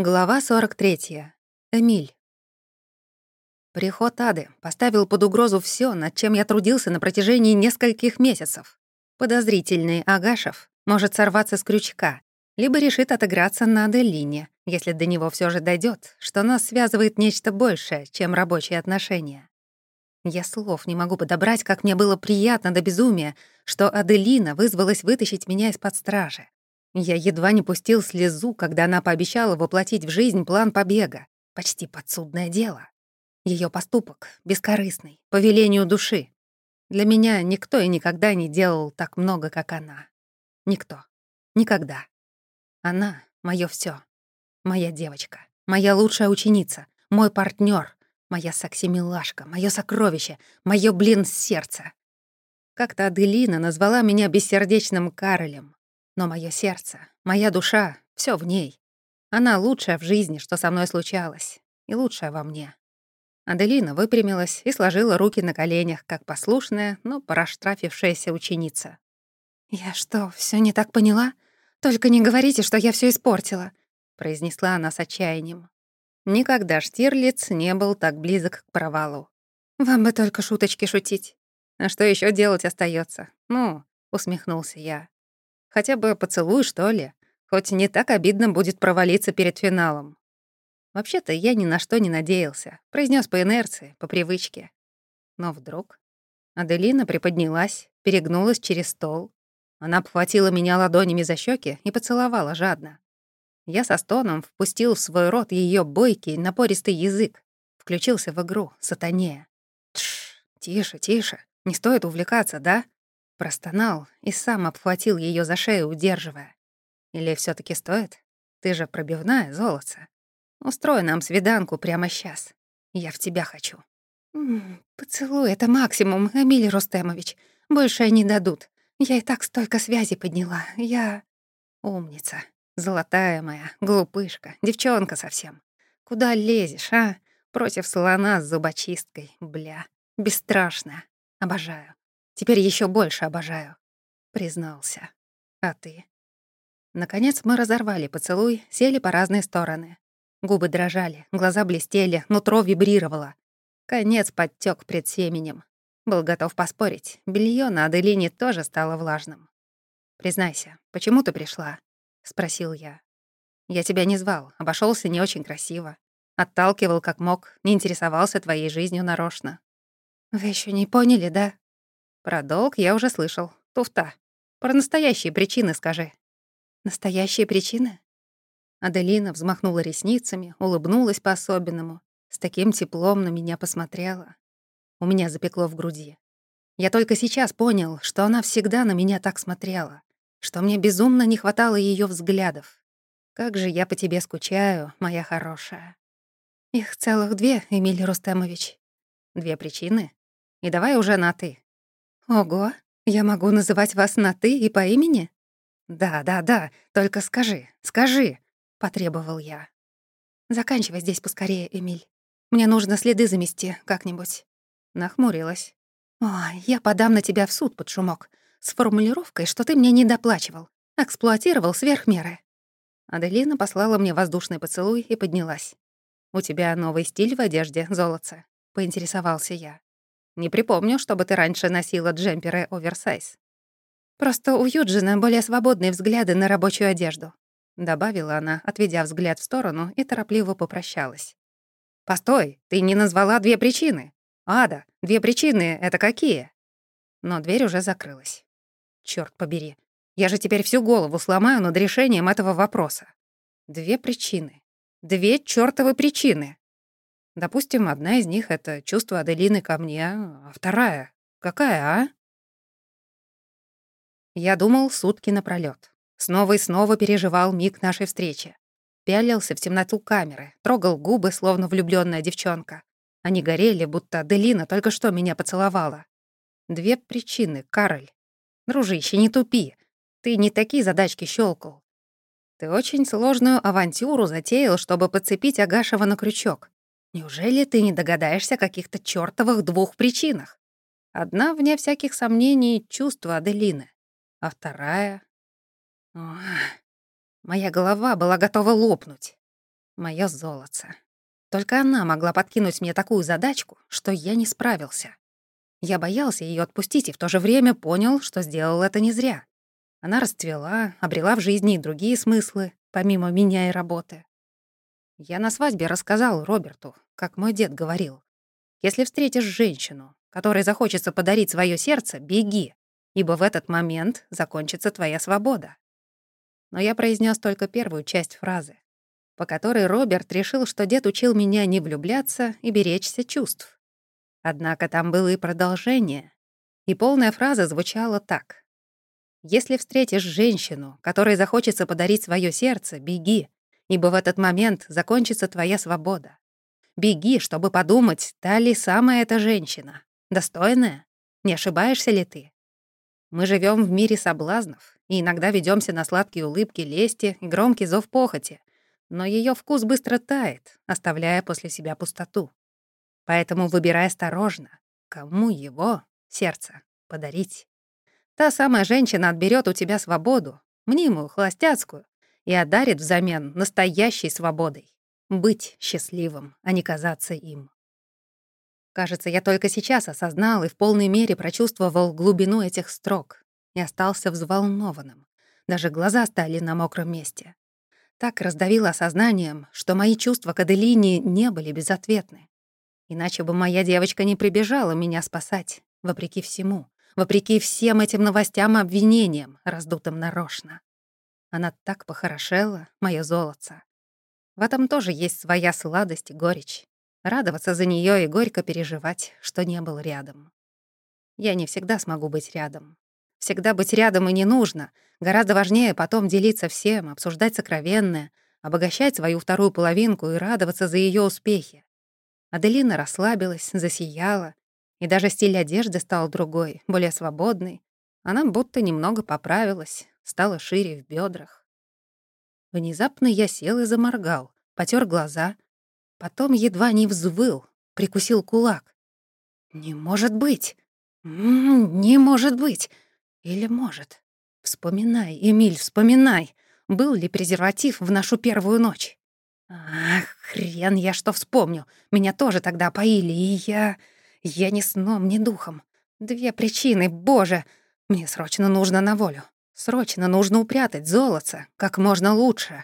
Глава 43. Эмиль. Приход Ады поставил под угрозу все, над чем я трудился на протяжении нескольких месяцев. Подозрительный Агашев может сорваться с крючка, либо решит отыграться на Аделине, если до него все же дойдет, что нас связывает нечто большее, чем рабочие отношения. Я слов не могу подобрать, как мне было приятно до безумия, что Аделина вызвалась вытащить меня из-под стражи. Я едва не пустил слезу, когда она пообещала воплотить в жизнь план побега. Почти подсудное дело. Ее поступок бескорыстный, по велению души. Для меня никто и никогда не делал так много, как она. Никто. Никогда. Она — мое все. Моя девочка, моя лучшая ученица, мой партнер, моя секси-милашка, мое сокровище, мое блин, сердце. Как-то Аделина назвала меня бессердечным Каролем, но мое сердце, моя душа, все в ней. Она лучшая в жизни, что со мной случалось, и лучшая во мне. Аделина выпрямилась и сложила руки на коленях, как послушная, но проштрафившаяся ученица. «Я что, все не так поняла? Только не говорите, что я все испортила», — произнесла она с отчаянием. Никогда Штирлиц не был так близок к провалу. «Вам бы только шуточки шутить. А что еще делать остается? Ну, усмехнулся я. Хотя бы поцелуй, что ли. Хоть не так обидно будет провалиться перед финалом. Вообще-то я ни на что не надеялся. Произнес по инерции, по привычке. Но вдруг... Аделина приподнялась, перегнулась через стол. Она обхватила меня ладонями за щеки и поцеловала жадно. Я со стоном впустил в свой рот ее бойкий, напористый язык. Включился в игру, сатанея. Тш, тише, тише. Не стоит увлекаться, да? Простонал и сам обхватил ее за шею, удерживая. Или все таки стоит? Ты же пробивная, золотце. Устрой нам свиданку прямо сейчас. Я в тебя хочу. поцелуй — это максимум, Эмилий Рустемович. Больше не дадут. Я и так столько связи подняла. Я... Умница. Золотая моя, глупышка, девчонка совсем. Куда лезешь, а? Против слона с зубочисткой, бля. Бесстрашная. Обожаю. Теперь еще больше обожаю», — признался. «А ты?» Наконец мы разорвали поцелуй, сели по разные стороны. Губы дрожали, глаза блестели, нутро вибрировало. Конец подтек пред семенем. Был готов поспорить. Белье на Аделине тоже стало влажным. «Признайся, почему ты пришла?» — спросил я. «Я тебя не звал, обошелся не очень красиво. Отталкивал как мог, не интересовался твоей жизнью нарочно». «Вы еще не поняли, да?» Про долг я уже слышал. Туфта. Про настоящие причины скажи. Настоящие причины? Аделина взмахнула ресницами, улыбнулась по-особенному, с таким теплом на меня посмотрела. У меня запекло в груди. Я только сейчас понял, что она всегда на меня так смотрела, что мне безумно не хватало ее взглядов. Как же я по тебе скучаю, моя хорошая. Их целых две, Эмиль Рустемович. Две причины? И давай уже на «ты». «Ого, я могу называть вас на «ты» и по имени?» «Да, да, да, только скажи, скажи», — потребовал я. «Заканчивай здесь поскорее, Эмиль. Мне нужно следы замести как-нибудь». Нахмурилась. «Ой, я подам на тебя в суд под шумок с формулировкой, что ты мне не доплачивал, эксплуатировал сверх меры». Аделина послала мне воздушный поцелуй и поднялась. «У тебя новый стиль в одежде, золотце?» — поинтересовался я. Не припомню, чтобы ты раньше носила джемперы оверсайз. Просто у Юджина более свободные взгляды на рабочую одежду», — добавила она, отведя взгляд в сторону и торопливо попрощалась. «Постой, ты не назвала две причины. Ада, две причины — это какие?» Но дверь уже закрылась. Черт побери, я же теперь всю голову сломаю над решением этого вопроса. Две причины. Две чёртовы причины. Допустим, одна из них — это чувство Аделины ко мне, а вторая — какая, а? Я думал сутки напролёт. Снова и снова переживал миг нашей встречи. Пялился в темноту камеры, трогал губы, словно влюбленная девчонка. Они горели, будто Аделина только что меня поцеловала. Две причины, Кароль. Дружище, не тупи. Ты не такие задачки щелкал. Ты очень сложную авантюру затеял, чтобы подцепить Агашева на крючок. Неужели ты не догадаешься о каких-то чёртовых двух причинах? Одна, вне всяких сомнений, чувство Аделины, а вторая... Ох, моя голова была готова лопнуть. Моё золотце. Только она могла подкинуть мне такую задачку, что я не справился. Я боялся ее отпустить и в то же время понял, что сделал это не зря. Она расцвела, обрела в жизни и другие смыслы, помимо меня и работы. Я на свадьбе рассказал Роберту, как мой дед говорил. Если встретишь женщину, которой захочется подарить свое сердце, беги, ибо в этот момент закончится твоя свобода. Но я произнес только первую часть фразы, по которой Роберт решил, что дед учил меня не влюбляться и беречься чувств. Однако там было и продолжение, и полная фраза звучала так. «Если встретишь женщину, которой захочется подарить свое сердце, беги, ибо в этот момент закончится твоя свобода. Беги, чтобы подумать, та ли самая эта женщина, достойная, не ошибаешься ли ты? Мы живем в мире соблазнов и иногда ведемся на сладкие улыбки лести и громкий зов похоти, но ее вкус быстро тает, оставляя после себя пустоту. Поэтому выбирай осторожно, кому его, сердце, подарить. Та самая женщина отберет у тебя свободу, мнимую, холостяцкую, и одарит взамен настоящей свободой. Быть счастливым, а не казаться им. Кажется, я только сейчас осознал и в полной мере прочувствовал глубину этих строк и остался взволнованным. Даже глаза стали на мокром месте. Так раздавило осознанием, что мои чувства к Аделине не были безответны. Иначе бы моя девочка не прибежала меня спасать, вопреки всему, вопреки всем этим новостям и обвинениям, раздутым нарочно. Она так похорошела, моё золотце. В этом тоже есть своя сладость и горечь радоваться за нее и горько переживать, что не был рядом. Я не всегда смогу быть рядом. Всегда быть рядом и не нужно. Гораздо важнее потом делиться всем, обсуждать сокровенное, обогащать свою вторую половинку и радоваться за ее успехи. Аделина расслабилась, засияла, и даже стиль одежды стал другой, более свободный. Она будто немного поправилась, стала шире в бедрах. Внезапно я сел и заморгал, потер глаза — Потом едва не взвыл, прикусил кулак. «Не может быть! Не может быть! Или может? Вспоминай, Эмиль, вспоминай, был ли презерватив в нашу первую ночь? Ах, хрен я что вспомню. Меня тоже тогда поили, и я... Я ни сном, ни духом. Две причины, боже! Мне срочно нужно на волю. Срочно нужно упрятать золото как можно лучше,